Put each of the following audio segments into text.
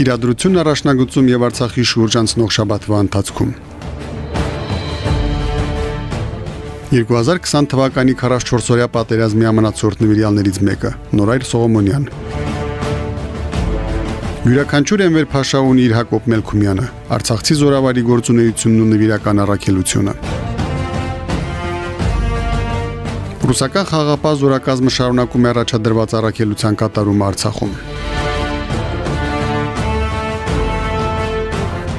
իրադրությունն առաջնագծում եւ Արցախի շուրջ անցնող շաբաթվա ընթացքում։ 2020 թվականի 44-օրյա պատերազմի ամենացորդ նվիրյալներից մեկը Նորայր Սողոմոնյան։ Յուրաքանչյուր Էնվեր Փաշա ունի իր Հակոբ Մելքումյանը, Արցախցի զորավարի գործունեությունն ու նվիրական առաքելությունը։ Ռուսական խաղապահ զորակազմը շարունակում է առաջադրված առաքելության կատարումը Արցախում։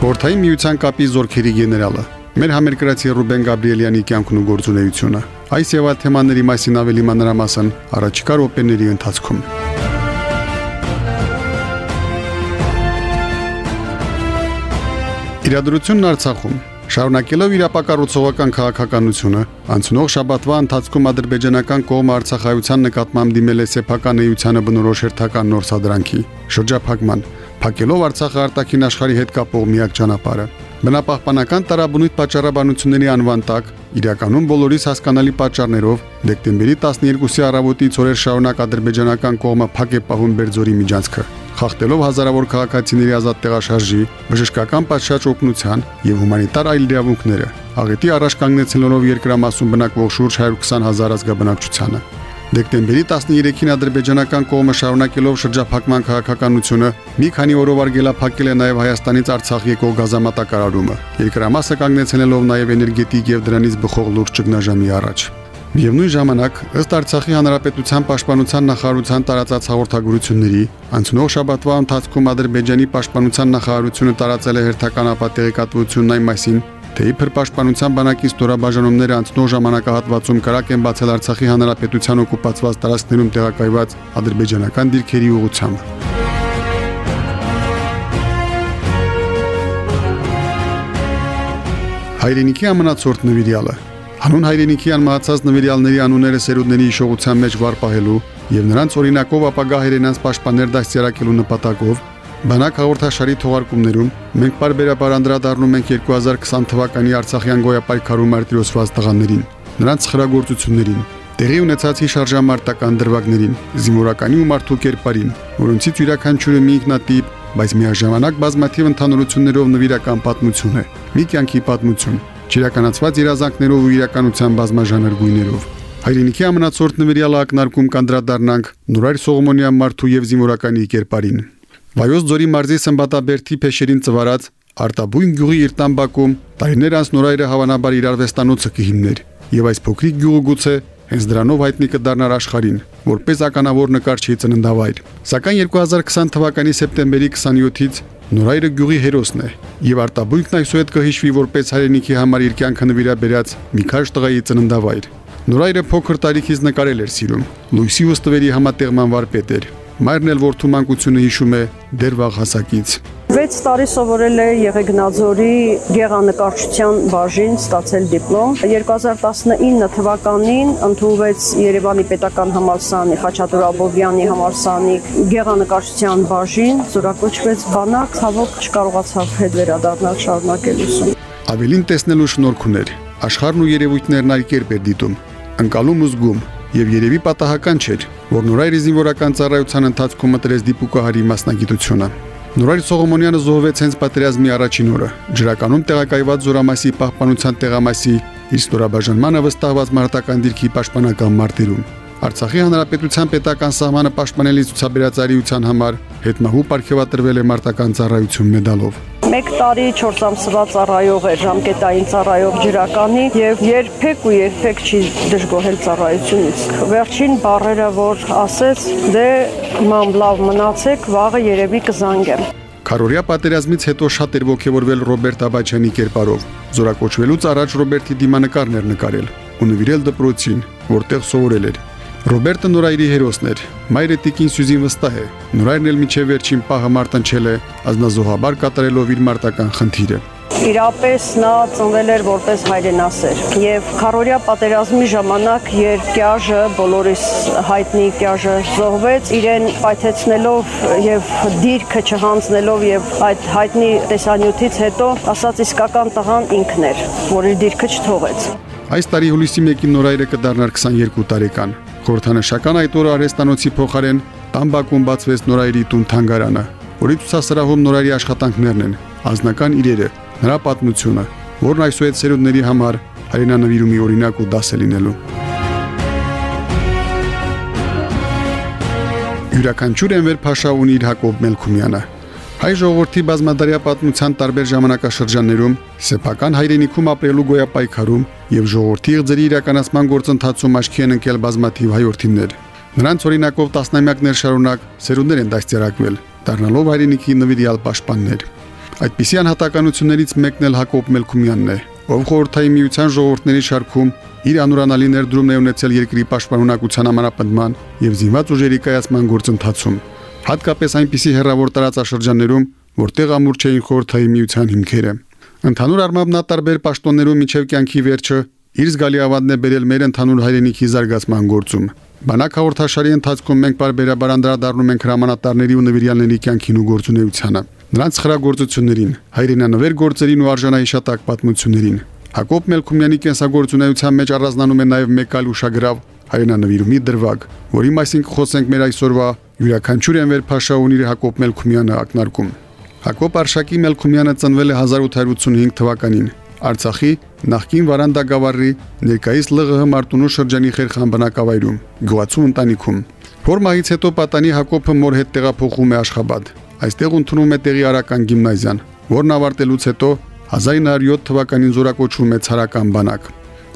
Խորթային միության կապի զորքերի գեներալը մեր համերկրացի Ռուբեն Գաբրիելյանի կյանքն ու գործունեությունը։ Այս եւ այլ թեմաների մասին ավելի մանրամասն առաջիկա րոպեների ընթացքում։ Իրադրությունն Արցախում Շարունակելով իր ապակառուցողական քաղաքականությունը, անցնող շաբաթվա ընթացքում ադրբեջանական կողմը Արցախայության նկատմամբ դիմել է սեփական էությանը բնորոշ հերթական նոր սադրանքի շրջափակման, փակելով Արցախը արտաքին աշխարհի հետ կապող միակ ճանապարհը։ Բնապահպանական տարաբնույթ պատճառաբանությունների անվան տակ իրականում բոլորիս հասկանալի պատճառներով դեկտեմբերի 12-ի առավոտից օրեր շարունակ ադրբեջանական կողմը փակ է պահում Բերձորի միջանցքը խախտելով հազարավոր քաղաքացիների ազատ տեղաշարժի, բժշկական պատշաճ օգնության եւ հումանիտար այլ իրավունքները, աղետի առաջ կանգնեցնելով երկրամասում բնակվող շուրջ 120 հազար ազգաբնակչությանը։ Դեկտեմբերի 13-ին ադրբեջանական կողմը շարունակելով շրջափակման քաղաքականությունը մի քանի օրով արգելափակել է նաև Հայաստանից Արցախ եկող գազամատակարարումը։ Երկրամասը կանգնեցնելով նաև էներգետիկ եւ դրանից բխող լուրջ ճգնաժամի առաջ։ Միևնույն ժամանակ, ըստ Արցախի Հանրապետության Պաշտպանության նախարարության տարածած հաղորդագրությունների, անցնող շաբաթվա ընթացքում Ադրբեջանի Պաշտպանության նախարարությունը տարածել է հերթական ապատեղեկատվությունն այն մասին, թե իբր Պաշտպանության բանակի ստորաբաժանումները անցնող ժամանակահատվածում կրակ են բացել Արցախի Հանրապետության օկուպացված տարածքներում տեղակայված ադրբեջանական դիրքերի ուղությամբ։ Հայրենիքի ամնացորդ նվիրյալը Հանուն հայրենիքի անմահացած նվիրյալների անունները սերունդների հիշողության մեջ վար պահելու եւ նրանց օրինակով ապագա հայրենանց պաշտպաներ դաստիարակելու նպատակով Բանակ հաղորդաշարի թողարկումներում մենք բարբերաբար անդրադառնում ենք 2020 թվականի Արցախյան գոյապայքարում արտիրոսված տղաներին, նրանց խրագործություններին, տեղի ունեցած հիշարժամարտական դրվագներին, զինվորականի ու մարդու կերպարին, որոնցից յուրաքանչյուրը մի ինքնատիպ, բայց միաժամանակ բազմաթիվ ընդհանրություններով նվիրական պատմություն է, մի կյանքի պատմություն, ճիրականացված երազանքներով ու իրականության բազմաժանր գույներով։ Հայրենիքի ամնացորդ նվիրյալը ակնարկում կանդրադառնանք Նուրայր Սողոմոնյան մարդու եւ զինվորականի կերպարին։ Վայոց ձորի մարզի Սմբատաբերդի փեշերին ծվարած Արտաբույն գյուղի իր տամբակում տարիներ անց Նորայրը հավանաբար իր արվեստանոցը կհիմներ եւ այս փոքրիկ գյուղը գուցե հենց դրանով հայտնի կդառնար աշխարհին որպես ականավոր նկարչի ծննդավայր։ Սակայն 2020 թվականի սեպտեմբերի 27-ից Նորայրը գյուղի հերոսն է եւ արտաբույքն այսուհետ կհիշվի որպես հայրենիքի համար իր կյանքը նվիրաբերած մի քաշ տղայի ծննդավայր։ Նորայրը փոքր տարիքից նկարել էր սիրում։ Լույսի ու ստվերի համատեղման վարպետ էր։ Մայրն էլ որդու մանկությունը հիշում է դեր վաղ հասակից։ 6 տարի սովորել է Եղեգնաձորի գեղանկարչության բաժին, ստացել դիպլոմ։ 2019 թվականին ընդունվեց Երևանի Պետական համալսարանի Խաչատուր Աբովյանի համալսարանի գեղանկարչության բաժին, զորակոչվեց բանակ, ցավոք չկարողացավ հետ վերադառնալ շարունակել ուսում։ Ավելին տեսնելու շնորհք ուներ։ Աշխարհն ու երևույթներն այլ կերպ էր դիտում, ընկալում ու զգում, եւ երևի պատահական չէր, որ նորայր զինվորական ծառայության ընթացքում մտրեց դիպուկահարի մասնագիտությունը։ Նորայր Սողոմոնյանը զոհվեց հենց պատերազմի առաջին օրը։ Ջրականում տեղակայված Զորամասի պահպանության տեղամասի իր ստորաբաժանմանը վստահված մարտական դիրքի պաշտպանական մարտերում։ Արցախի հանրապետության պետական սահմանը պաշտպանելի ցուցաբերած արիության համար հետմահու ապարգևատրվել է մարտական ծառայություն մեդալով։ 1 տարի 4 ամսվա ծառայող էր ժամկետային ծառայող ջրականի եւ երբեք ու երբեք չի դժգոհել ծառայությունից։ Վերջին բառերը որ ասեց, դե մամ լավ մնացեք, վաղը երևի կզանգեմ։ Քարորիա պատերազմից հետո շատ էր ողջևորվել Ռոբերտ Աբաչյանի կերպարով։ Զորակոչվելուց առաջ Ռոբերտի դիմանկարներ նկարել ու նվիրել դպրոցին, որտեղ սովորել էր։ Ռոբերտը Նորայրի հերոսն էր։ Մայրը Տիկին Սյուզին վստահ է։ Նորայրն էլ միջև վերջին պահը մարտնչել է, ազնազոհաբար կատարելով իր մարտական խնդիրը։ Իրապես նա ծնվել էր որպես հայրենասեր եւ քարորիա պատերազմի ժամանակ երբ Կյաժը բոլորիս հայտնի Կյաժը զոհվեց իրեն պայթեցնելով եւ դիրքը չհանձնելով եւ այդ հայտնի տեսանյութից հետո ասած իսկական տղան ինքն էր որ իր դիրքը չթողեց Այս տարի հուլիսի 1-ին նորայրը կդառնար 22 տարեկան։ Խորհրդանշական այդ օրը արեստանոցի փոխարեն Տամբակում բացվեց նորայրի տուն թանգարանը, որի ցուցասրահում նորայրի աշխատանքներն են, անձնական իրերը, նրա պատմությունը, որն այսօր սերունդների համար հայրենանվիրումի օրինակ ու դաս է լինելու։ Յուրաքանչյուր Էնվեր Փաշա ունի իր Հակոբ Մելքումյանը, Հայ ժողովրդի բազմադարյա պատմության տարբեր ժամանակաշրջաններում սեփական հայրենիքում ապրելու գոյապայքարում եւ ժողովրդի ղձերի իրականացման գործընթացում աչքի են ընկել բազմաթիվ հայրենիքներ։ Նրանց օրինակով տասնամյակներ շարունակ սերունդներ են դաստիարակվել, դառնալով հայրենիքի նվիրյալ պաշտպաններ։ Այդպիսի անհատականություններից մեկն էլ Հակոբ Մելքումյանն է, ով խորհրդային միության ժողովուրդների շարքում իր անուրանալի ներդրումն է ունեցել երկրի պաշտպանունակության համանապնդման եւ զինված ուժերի կայացման գործընթացում հատկապես այնպիսի հերավոր տարածաշրջաններում, որտեղ ամուր չէին խորթայի միության հիմքերը։ Ընդհանուր առմամբ նա տարբեր պաշտոններում միջև կյանքի վերջը իր զգալի ավանդն է բերել մեր ընդհանուր հայրենիքի զարգացման գործում։ Բանակ հաղորդաշարի ընթացքում մենք բարբերաբար անդրադառնում ենք հրամանատարների ու նվիրյալների կյանքին ու գործունեությանը, նրանց խրագործություններին, հայրենանվեր գործերին ու արժանահիշատակ պատմություններին։ Հակոբ Մելքումյանի կենսագործունեության մեջ առանձնանում է նաև մեկ այլ ուշագրավ հայրենանվիրումի դրվագ, որի մասին կխոսենք մեր այսօրվա յուրաքանչյուր Էնվեր Փաշա ունի Հակոբ Մելքումյանը ակնարկում։ Հակոբ Արշակի Մելքումյանը ծնվել է 1885 թվականին Արցախի նախկին Վարանդա գավառի ներկայիս ԼՂՀ Մարտունու շրջանի Խերխան բնակավայրում գյուղացու ընտանիքում։ Ֆորմայից հետո պատանի Հակոբը մոր հետ տեղափոխում է Աշխաբադ։ Այստեղ ընդունում է տեղի արական գիմնազիան, որն ավարտելուց հետո 1907 թվականին զորակոչվում է ցարական բանակ։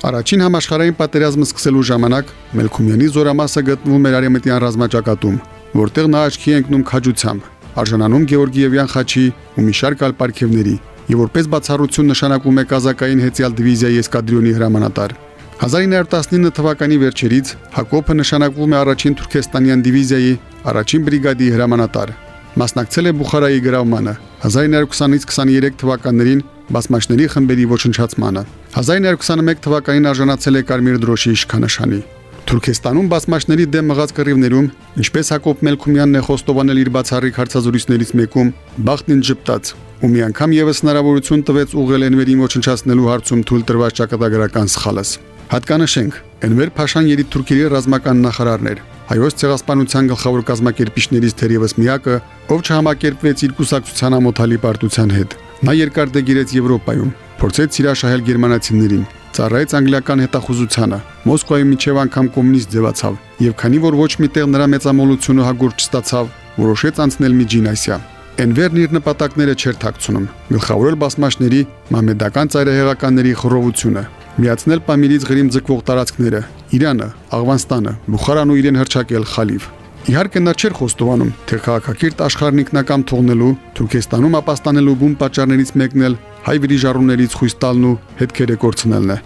Առաջին համաշխարհային պատերազմը սկսելու ժամանակ Մելքումյանի զորամասը գտնվում էր Արեմտյան ռազմաճակատում, որտեղ նա աչքի ընկնում քաջությամբ, արժանանում Գեորգիևյան խաչի ու մի շարք այլ պարգևների, եւ որպես բացառություն նշանակում է կազակային հեծյալ դիվիզիայի էսկադրոնի հրամանատար։ 1919 թվականի վերջերից Հակոբը նշանակվում է առաջին Թուրքեստանյան դիվիզիայի առաջին բրիգադի հրամանատար։ Մասնակցել է Բուխարայի գրավմանը 1920-ից 23 թվականներին բազմաշների խմբերի ոչնչացմանը։ 1921 թվականին արժանացել է Կարմիր դրոշի իշխանաշանի։ Թուրքեստանում բազմաշների դեմ մղած կռիվներում, ինչպես Հակոբ Մելքումյանն է խոստովանել իր բացառիկ հարցազրույցներից մեկում, բախտին ճպտաց, ու մի անգամ եւս հնարավորություն տվեց ուղղել Էնվերի ոչնչացնելու հարցում թույլ տրված ճակատագրական սխալս։ Հատկանշենք, Էնվեր Փաշան երիտուրքերի ռազմական նախարարն էր, հայոց ցեղասպանության գլխավոր կազմակերպիչներից թերևս միակը, ով չհամակերպվեց իր կուսակցության ամոթալի պարտության հետ։ Նա երկար դեգիրեց Եվրոպայում, փորձեց սիրաշահել գերմանացիներին, ծառայեց անգլիական հետախուզությանը, Մոսկվայում միջև անգամ կոմունիստ ձևացավ, եւ քանի որ ոչ միտեղ նրա մեծամոլությունը հագուրջ չստացավ, որոշեց անցնել Միջին Ասիա։ Էնվերն իր նպատակները չէր ཐակցնում, գլխավորել բասմաշների մամեդական ծայրահեղականների խռովությունը, միացնել Պամիրից գրիմ ձգվող տարածքները, Իրանը, Աղվանստանը, Բուխարան ու իրեն հրճակել Խալիվ։ Իհարկե նա չէր խոստովանում, թե քաղաքակիրթ աշխարհն ինքնական թողնելու, Թուրքեստանում ապաստանելու բուն պատճառներից մեկն էլ հայ վիրիժառուներից խույս տալն ու հետքերը կորցնելն է։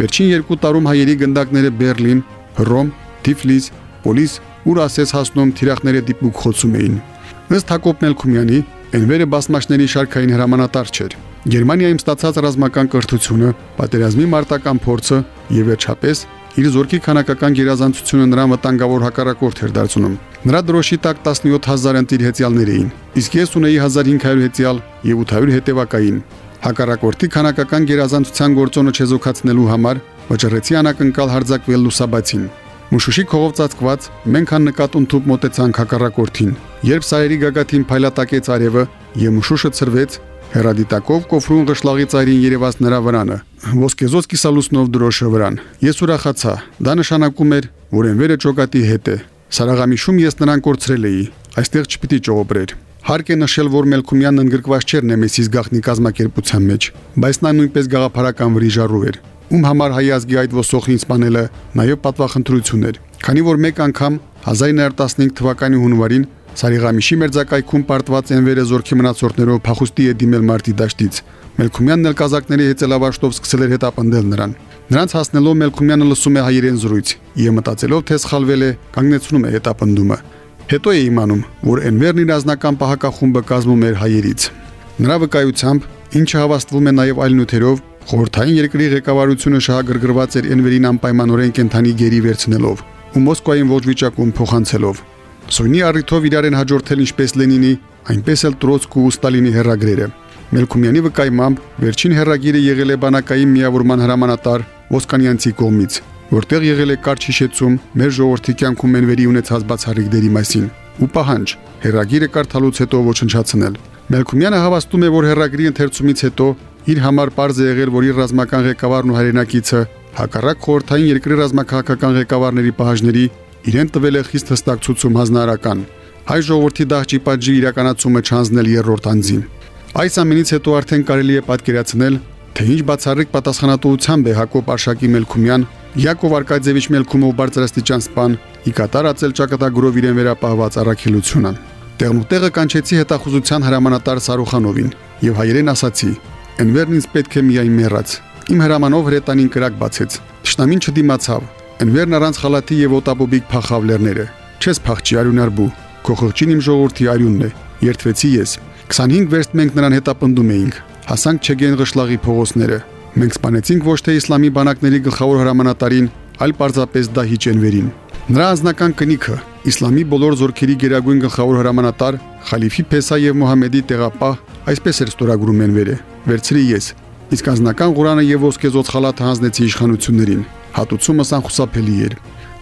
Վերջին երկու տարում հայերի գնդակները Բերլին, Հռոմ, Թիֆլիս, Պոլիս, ուր ասես հասնում թիրախները դիպուկ խոցում էին։ Ըստ Հակոբ Մելքումյանի, Էնվերը բասմաշների շարքային հրամանատար չէր։ Գերմանիայում ստացած ռազմական կրթությունը, պատերազմի մարտական փորձը եւ վերջապես իր զորքի քանակական գերազանցությունը նրան վտանգավոր հակառակորդ էր դարձնում։ Նրա դրոշի տակ 17000 ընտիր հեծյալներ էին, իսկ ես ունեի 1500 հեծյալ եւ 800 հետևակային։ Հակառակորդի քանակական գերազանցության գործոնը չեզոքացնելու համար վճռեցի անակնկալ հարձակվել լուսաբացին։ Մուշուշի քողով ծածկված մենք աննկատ ունթուp մոտեցանք հակառակորդին։ Երբ սայերի գագաթին փայլատակեց արևը եւ մուշուշը ծրվեց, հերադիտակով կոֆրուն գշլաղի ծայրին երևաց նրա վրանը։ Ոսկեզոծ կիսալուսնով դրոշը վրան։ Ես ուրախացա։ Դա նշանակում էր, որ Էնվերը ճոգատի հետ է։ Սարաղամիշում ես նրան կորցրել էի։ Այստեղ չպիտի ճողոբրեր։ Հարկ է նշել, որ Մելքումյանն ընդգրկված չէր Նեմեսիս գաղտնի կազմակերպության մեջ, բայց նա նույնպես գաղափարական վրիժառու էր, ում համար հայ ազգի այդ ոսոխին սպանելը նաև պատվախնդրություն էր։ Քանի որ մեկ անգամ 1915 թվականի հունվարին Սարիղամիշի մերձակայքում պարտված Էնվերը զորքի մնացորդներով փախուստի է դիմել մարտի դաշտից։ Մելքումյանն էլ կազակների հեծելավաշտով սկսել էր հետապնդել նրան։ Նրանց հասնելով Մելքումյանը լսում է հայերեն զրույց։ Եվ մտածելով թե սխալվել է, կանգնեցնում է հետապնդումը։ Հետո է իմանում, որ Էնվերն իր ազնական պահակախումբը կազմում էր հայերից։ Նրա վկայությամբ, ինչը հավաստվում է նաև այլ նյութերով, խորհրդային երկրի ղեկավարությունը շահագրգռված էր Էնվերին անպայմանորեն կենթանի գերի վերցնելով ու Մոսկվային ոչ վիճակում փոխանցելով։ Սույնի առիթով իրար են հաջորդել ինչպես Լենինի, այնպես էլ Տրոցկու ու Ստալինի հերագրերը։ Մելքումյանի վկայմամբ վերջին հերագիրը եղել է բանակային միավորման հրամանատար Ոսկանյանցի կողմից, որտեղ եղել է կարճ հիշեցում մեր ժողովրդի կյանքում մենվերի ունեցած բացառիկների մասին ու պահանջ հերագիրը կարդալուց հետո ոչնչացնել։ Մելքումյանը հավաստում է, որ հերագրի ընթերցումից հետո իր համար པարզ է եղել, որ իր ռազմական ղեկավարն ու հայրենակիցը հակառակ խորհրդային երկրի ռազմաքաղաքական ղեկավարների պահանջների իրեն տվել է խիստ հստակ ցուցում հանրարական հայ ժողովրդի դահճի պատժի իրականացումը չանձնել երրորդ անձին։ Այս ամենից հետո արդեն կարելի է պատկերացնել, թե ինչ բացառիկ պատասխանատվությամբ է Հակոբ Արշակի Մելքումյան, Յակով Արկադիևիչ Մելքումով բարձրաստիճան սպան ի կատար ածել ճակատագրով իրեն վերապահված առաքելությունը։ Տեղն ու տեղը կանչեցի հետախուզության հրամանատար Սարուխանովին եւ հայերեն ասացի. «Էնվերն ինձ պետք է միայն մեռած»։ Իմ հրամանով հրետանին կրակ բացեց։ Տշնամին չդիմացավ։ Էնվերն առանց խալաթի եւ օտապոբիկ փախավ լեռները։ Չես փախչի արյունարբու։ Քո խղճին իմ ժողովրդի արյունն է։ Երթվեցի ես։ 25 վերստ մենք նրան հետապնդում էինք։ Հասանք Չեգեն Ղշլաղի փողոցները։ Մենք սպանեցինք ոչ թե իսլամի բանակների գլխավոր հրամանատարին, այլ պարզապես դահիճ Էնվերին։ Նրա անձնական կնիքը իսլամի բոլոր զորքերի գերագույն գլխավոր հրամանատար Խալիֆի Փեսա եւ Մոհամեդի տեղապահ այսպես էր ստորագրում Էնվերը։ Վերցրի ես։ Իսկ անձնական Ղուրանը եւ ոսկեզոծ խալաթը հանձնեցի իշխանություններին։ Հատուցումս անխուսափելի էր։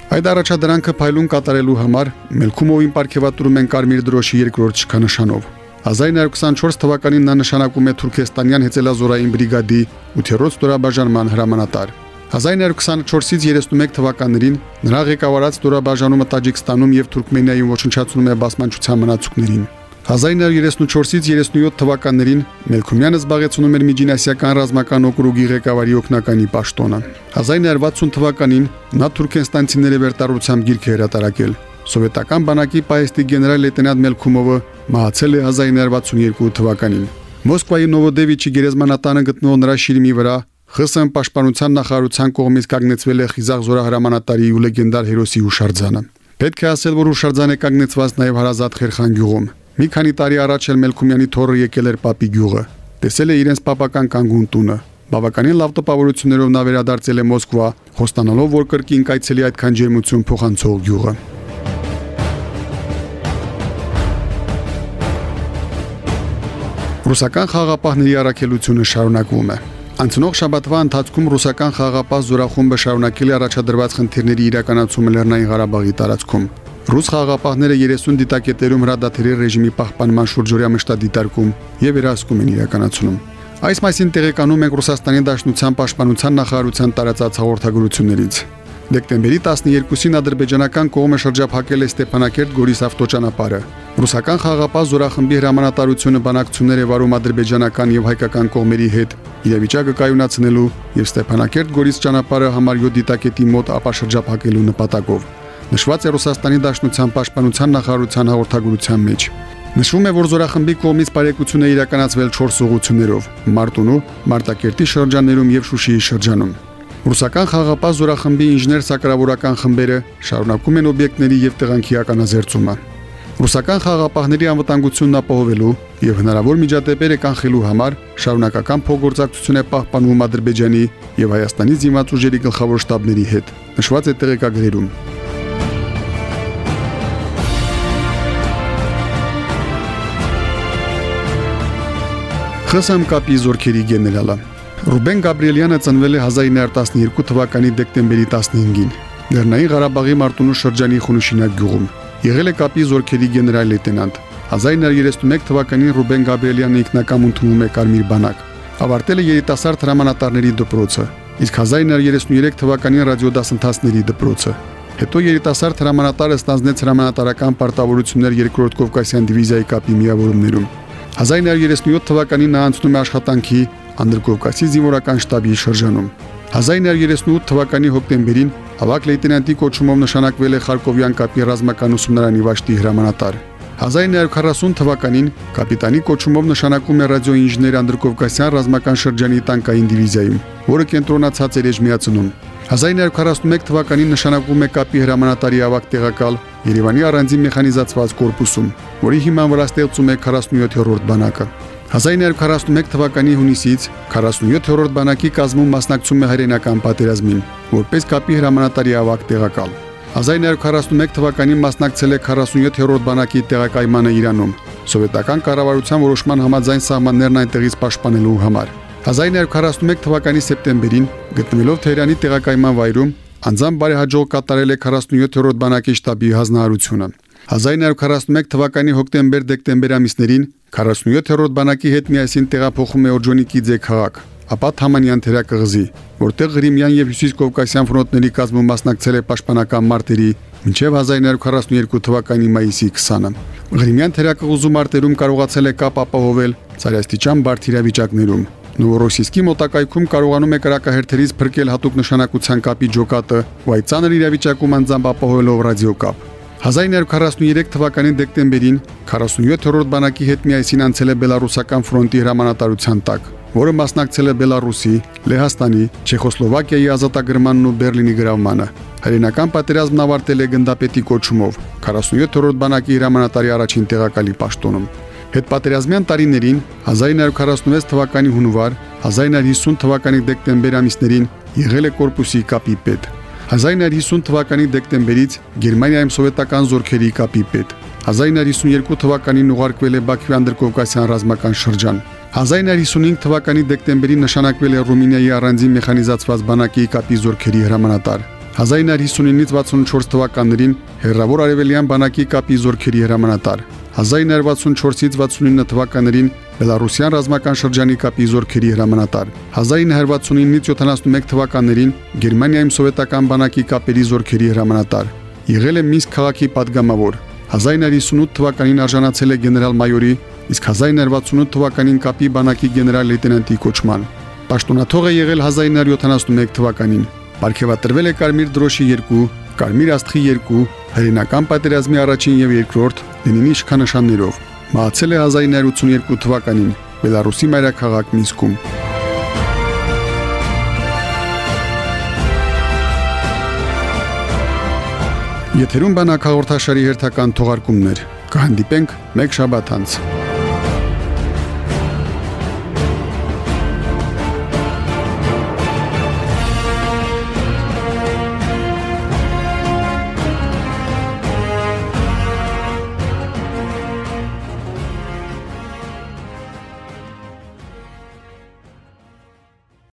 Այդ առաջադրանքը փայլուն կատարելու համար Մելքումովին ապարգևատրում են Կարմիր դրոշի երկրորդ շքանշանով։ 1924 թվականին նա նշանակում է Թուրքեստանյան հեծելազորային բրիգադի 8-րդ ստորաբաժանման հրամանատար։ 1924-ից 31 թվականներին նրա ղեկավարած ստորաբաժանումը Տաջիկստանում եւ Թուրքմենիայում ոչնչացնում է բասմանչության մնացուկներին։ 1934-ից 37 թվականներին Մելքումյանը զբաղեցնում էր Միջինասիական ռազմական օկրուգի ղեկավարի օկնականի պաշտոնը։ 1960 թվականին նա թուրքենստանցիների վերտարությամբ գիրք է հրատարակել։ Սովետական բանակի պայեստի գեներալ լեյտենանտ Մելքումովը մահացել է 1962 թվականին։ Մոսկվայի Նովոդևիչի գերեզմանատանը գտնվող նրա շիրիմի վրա ԽՍՀՄ պաշտպանության նախարարության կողմից կանգնեցվել է խիզախ զորահրամանատարի ու լեգենդար հերոսի հուշարձանը։ Պետք է ասել, որ հուշարձանը կանգնեցված նաև հարազատ Խերխան գյուղում։ Մի քանի տարի առաջ էլ Մելքումյանի թորը եկել էր Պապի գյուղը։ Տեսել է իրենց պապական կանգուն տունը։ Բավականին լավ տպավորություններով նա վերադարձել է Մոսկվա, խոստանալով, որ կրկին կայցելի այդքան ջերմություն փոխանցող գյուղը։ Ռուսական խաղապահների առաքելությունը շարունակվում է։ Անցնող շաբաթվա ընթացքում ռուսական խաղապահ զորախումբը շարունակել է առաջադրված խնդիրների իրականացումը Լեռնային Ղարաբաղի տարածքում։ Ռուս խաղապահները 30 դիտակետերում հրադադարի ռեժիմի պահպանման շուրջօրյա մշտադիտարկում եւ երասկում են իրականացնում։ Այս մասին տեղեկանում ենք Ռուսաստանի Դաշնության Պաշտպանության նախարարության տարածած հաղորդագրություններից։ Դեկտեմբերի 12-ին ադրբեջանական կողմը շրջափակել է Ստեփանակերտ-Գորիս ավտոճանապարհը։ Ռուսական խաղապահ զորախմբի հրամանատարությունը բանակցություններ է վարում ադրբեջանական եւ հայկական կողմերի հետ իրավիճակը կայունացնելու եւ Ստեփանակերտ-Գորիս ճանապարհը համար 7 դիտակետի մոտ ապաշրջափակելու նպատակով։ Նշված է Ռուսաստանի Դաշնության Պաշտպանության նախարարության հաղորդագրության մեջ։ Նշվում է, որ զորախմբի կողմից բարեկություն է իրականացվել 4 ուղություններով՝ Մարտունու, Մարտակերտի շրջաններում եւ Շուշիի շրջանում։ Ռուսական խաղապահ զորախմբի ինժեներ սակրավորական խմբերը շարունակում են օբյեկտների եւ տեղանքի ականաձերծումը։ Ռուսական խաղապահների անվտանգությունն ապահովելու եւ հնարավոր միջադեպերը կանխելու համար շարունակական փոխգործակցություն է պահպանվում Ադրբեջանի եւ Հայաստանի զինված ուժերի գլխավոր շտաբների հետ։ Նշված է տեղեկագրերում։ ԽՍՀՄ կապի զորքերի գեներալը Ռուբեն Գաբրիելյանը ծնվել է 1912 թվականի դեկտեմբերի 15-ին Լեռնային Ղարաբաղի Մարտունու շրջանի Խունուշինակ գյուղում։ Եղել է կապի զորքերի գեներալ լեյտենանտ։ 1931 թվականին Ռուբեն Գաբրիելյանը ինքնակամ ընդունում է Կարմիր բանակ։ Ավարտել է երիտասարդ հրամանատարների դպրոցը, իսկ 1933 թվականին ռադիոդասընթացների դպրոցը։ Հետո երիտասարդ հրամանատարը ստանձնեց հրամանատարական պարտավորություններ երկրորդ Կովկասյան դիվիզիայի կապի միավորումներում։ 1937 թվականին նա անցնում է աշխատանքի Անդրկովկասի զինվորական շտաբի շրջանում։ 1938 թվականի հոկտեմբերին ավակ լեյտենանտի կոչումով նշանակվել է Խարկովյան կապի ռազմական ուսումնարանի վաշտի հրամանատար։ 1940 թվականին կապիտանի կոչումով նշանակում է ռադիոինժեներ Անդրկովկասյան ռազմական շրջանի տանկային դիվիզիայում, որը կենտրոնացած էր Էջմիածնում։ 1941 թվականին նշանակվում է կապի հրամանատարի ավակ տեղակալ Երևանի առանձին մեխանիզացված կորպուսում, որի հիման վրա ստեղծում է 47-րդ բանակը։ 1941 թվականի հունիսից 47-րդ բանակի կազմում մասնակցում է հայրենական պատերազմին, որպես կապի հրամանատարի ավակ տեղակալ։ 1941 թվականին մասնակցել է 47-րդ բանակի տեղակայմանը Իրանում, սովետական կառավարության որոշման համաձայն սահմաններն այնտեղից պաշտպանելու համար։ 1941 թվականի սեպտեմբերին գտնվելով Թեհրանի տեղակայման վայրում անձամբ բարեհաջող կատարել է 47-րդ բանակի շտաբի հանձնարարությունը։ 1941 թվականի հոկտեմբեր-դեկտեմբեր ամիսներին 47-րդ բանակի հետ միասին տեղափոխում է Օրջոնիկիձե քաղաք, ապա Թամանյան թերակղզի, որտեղ Ղրիմյան եւ Հյուսիս Կովկասյան ֆրոնտների կազմում մասնակցել է պաշտպանական մարտերի մինչև 1942 թվականի մայիսի 20-ը։ Ղրիմյան թերակղզու մարտերում կարողացել է կապ ապահովել ցարյաստիճան բարդ իրավիճակներում։ Նովորոսիսկի մոտակայքում կարողանում է կրակահերթերից փրկել հատուկ նշանակության կապի ջոկատը, ու այդ ցաներ իրավիճակում անձամբ ապահովելով ռադիոկապ։ 1943 թվականի դեկտեմբերին 47-րդ բանակի հետ միասին անցել է Բելարուսական ֆրոնտի հրամանատարության տակ, որը մասնակցել է Բելարուսի, Լեհաստանի, Չեխոսլովակիայի ազատագրմանն ու Բերլինի գրավմանը։ Հայրենական պատերազմն ավարտել է գնդապետի կոչումով 47-րդ բանակի հրամանատարի առաջին տեղակալի պաշտոնում։ Հետպատերազմյան տարիներին 1946 թվականի հունվար, 1950 թվականի դեկտեմբեր ամիսներին եղել է կորպուսի կապի պետ։ 1950 թվականի դեկտեմբերից Գերմանիայում սովետական զորքերի կապի պետ։ 1952 թվականին ուղարկվել է Բաքվի Անդրկովկասյան ռազմական շրջան։ 1955 թվականի դեկտեմբերին նշանակվել է Ռումինիայի առանձին մեխանիզացված բանակի կապի զորքերի հրամանատար։ 1959-ից 64 թվականներին Հերրավոր Արևելյան բանակի կապի զորքերի հրամանատար։ 1964-ից 69 թվականներին Բելարուսյան ռազմական շրջանի կապի զորքերի հրամանատար 1969-ից 71 թվականներին Գերմանիայում սովետական բանակի կապերի զորքերի հրամանատար եղել է Մինսկ քաղաքի падգամավոր 1958 թվականին արժանացել է գեներալ-մայորի իսկ 1968 թվականին կապի բանակի գեներալ-լեյտենանտի կոչման պաշտոնաթող է եղել 1971 թվականին Պարգևատրվել է Կարմիր դրոշի 2 Կարմիր աստղի 2, հայրենական պատերազմի առաջին եւ երկրորդ Լենինի իշխանանշաններով։ Մահացել է 1982 թվականին Բելարուսի մայրաքաղաք Մինսկում։ Եթերում բանակ հաղորդաշարի հերթական թողարկումներ։ Կհանդիպենք մեկ շաբաթ անց։